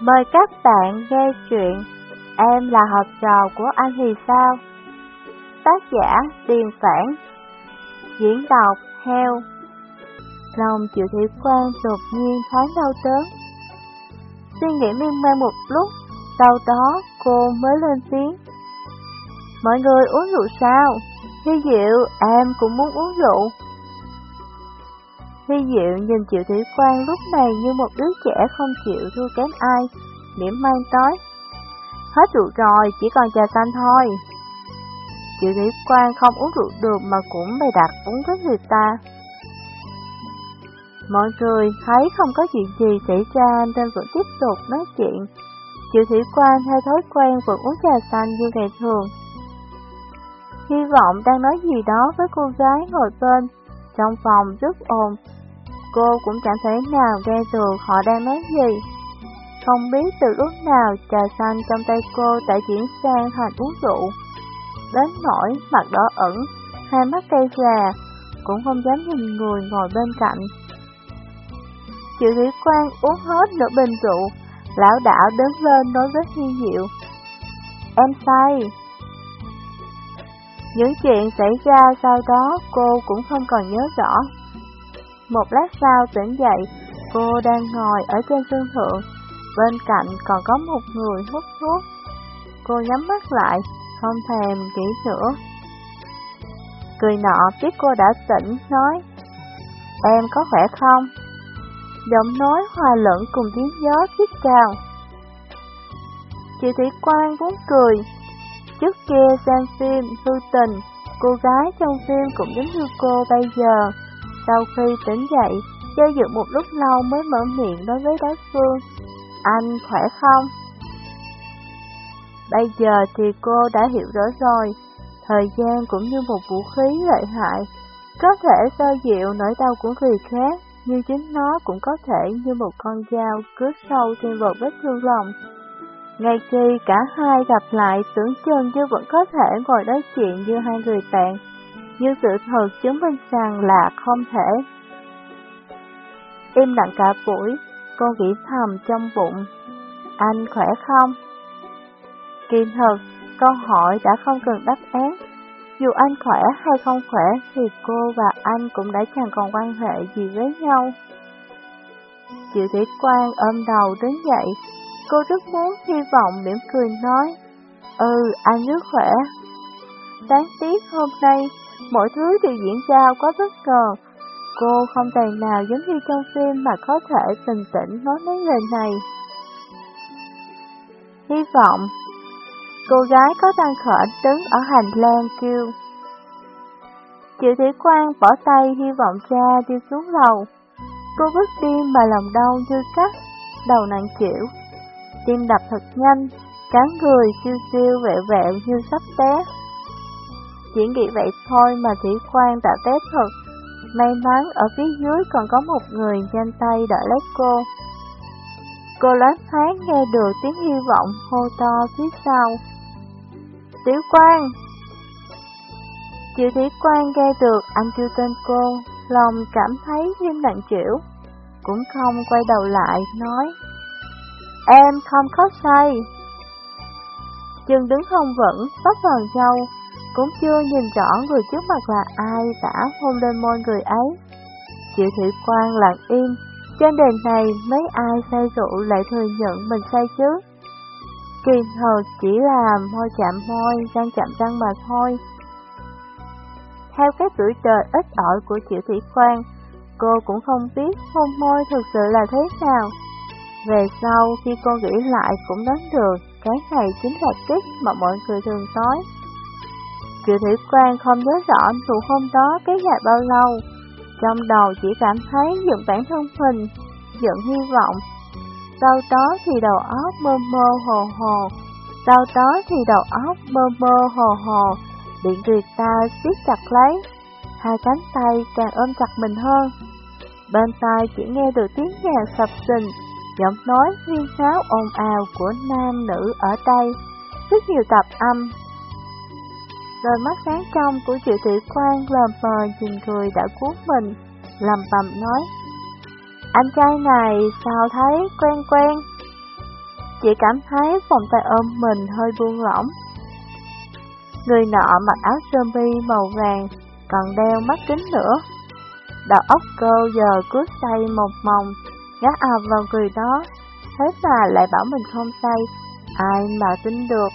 Mời các bạn nghe chuyện Em là học trò của anh thì sao? Tác giả Điền Phản. Diễn đọc Heo. Lòng chịu thị quan đột nhiên thoáng đau đớn. Suy nghĩ miên man một lúc Sau đó cô mới lên tiếng. Mọi người uống rượu sao? Hy Diệu, em cũng muốn uống rượu. Hy Diệu nhìn Triệu Thủy quang lúc này như một đứa trẻ không chịu thua kém ai, mỉm mang tối, Hết rượu rồi, chỉ còn trà xanh thôi. Triệu Thủy quang không uống rượu được mà cũng bày đặt uống với người ta. Mọi người thấy không có chuyện gì xảy ra nên vẫn tiếp tục nói chuyện. Triệu Thủy quang theo thói quen vẫn uống trà xanh như ngày thường. Hy vọng đang nói gì đó với cô gái ngồi bên, trong phòng rất ồn, Cô cũng chẳng thể nào nghe được họ đang nói gì. Không biết từ lúc nào trà xanh trong tay cô đã chuyển sang thành uống rượu. Đến nỗi mặt đỏ ẩn, hai mắt cây già, cũng không dám nhìn người ngồi bên cạnh. chị Thủy Quang uống hết nửa bình rượu, lão đảo đứng lên nói với Hi Diệu. Em say. Những chuyện xảy ra sau đó cô cũng không còn nhớ rõ. Một lát sau tỉnh dậy, cô đang ngồi ở trên sân thượng, bên cạnh còn có một người hút thuốc. Cô nhắm mắt lại, không thèm nghĩ nữa. Cười nọ biết cô đã tỉnh, nói, Em có khỏe không? Giọng nói hòa lẫn cùng tiếng gió thiết cao. Chị Thủy Quang muốn cười. Trước kia xem phim thư tình, cô gái trong phim cũng giống như cô bây giờ. Sau khi tỉnh dậy, do dự một lúc lâu mới mở miệng đối với đối phương, anh khỏe không? Bây giờ thì cô đã hiểu rõ rồi, thời gian cũng như một vũ khí lợi hại, có thể sơ dịu nỗi đau của người khác, nhưng chính nó cũng có thể như một con dao cướp sâu thêm vật vết thương lòng. Ngay khi cả hai gặp lại, tưởng chừng như vẫn có thể ngồi nói chuyện như hai người bạn, nhưng sự thật chứng minh rằng là không thể. Im lặng cả buổi, cô nghĩ thầm trong bụng, anh khỏe không? Kỳ thật, câu hỏi đã không cần đáp án. Dù anh khỏe hay không khỏe thì cô và anh cũng đã chẳng còn quan hệ gì với nhau. Triệu Thủy Quang ôm đầu đứng dậy, cô rất muốn hy vọng mỉm cười nói, Ừ, anh rất khỏe. Đáng tiếc hôm nay mọi thứ đều diễn ra quá bất ngờ. Cô không tài nào giống như trong phim mà có thể bình tĩnh nói mấy lời này. Hy vọng Cô gái có răng khởi đứng ở hành lang kêu. Triệu Thủy Quang bỏ tay hy vọng cha đi xuống lầu. Cô bước đi mà lòng đau như cắt, đầu nặng chịu. Tim đập thật nhanh, cán người siêu siêu vẹo vẹo như sắp té. Chỉ nghĩ vậy thôi mà Thủy Quang đã té thật. May mắn ở phía dưới còn có một người nhanh tay đỡ lấy cô. Cô loáng thoáng nghe được tiếng hy vọng hô to phía sau. Tiểu Quang! Triệu Thủy Quang nghe được anh kêu tên cô, lòng cảm thấy như nặng chịu. Cũng không quay đầu lại, nói Em không có say. Chân đứng không vững, bắt vào nhau cũng chưa nhìn rõ người trước mặt là ai đã hôn lên môi người ấy. Triệu Thủy Quang lặng im, trên đền này mấy ai say rượu lại thừa nhận mình say chứ. Kỳ thật chỉ là môi chạm môi, răng chạm răng mà thôi. Theo các tuổi đời ít ỏi của Triệu Thủy Quang, cô cũng không biết hôn môi thực sự là thế nào. Về sau, khi cô nghĩ lại cũng đoán được, cái này chính là kích mà mọi người thường nói. Triệu Thủy Quang không nhớ rõ nụ hôm đó kéo dài bao lâu, trong đầu chỉ cảm thấy dựng bản thân mình, dựng hy vọng. Sau đó thì đầu óc mơ mơ hồ hồ, sau đó thì đầu óc mơ mơ hồ hồ, bị người ta siết chặt lấy, hai cánh tay càng ôm chặt mình hơn. Bên tai chỉ nghe được tiếng nhạc sập sình, giọng nói huyên sáo ồn ào của nam nữ ở đây, rất nhiều tập âm. Đôi mắt sáng trong của Triệu Thị quan lờ mờ nhìn người đã cứu mình, lầm bầm nói. Anh trai này sao thấy quen quen? chị cảm thấy vòng tay ôm mình hơi buông lỏng. Người nọ mặc áo sơ mi màu vàng, còn đeo mắt kính nữa. Đầu óc cô giờ cứ say một mòng, ngã ập vào người đó, thế mà lại bảo mình không say, ai mà tin được.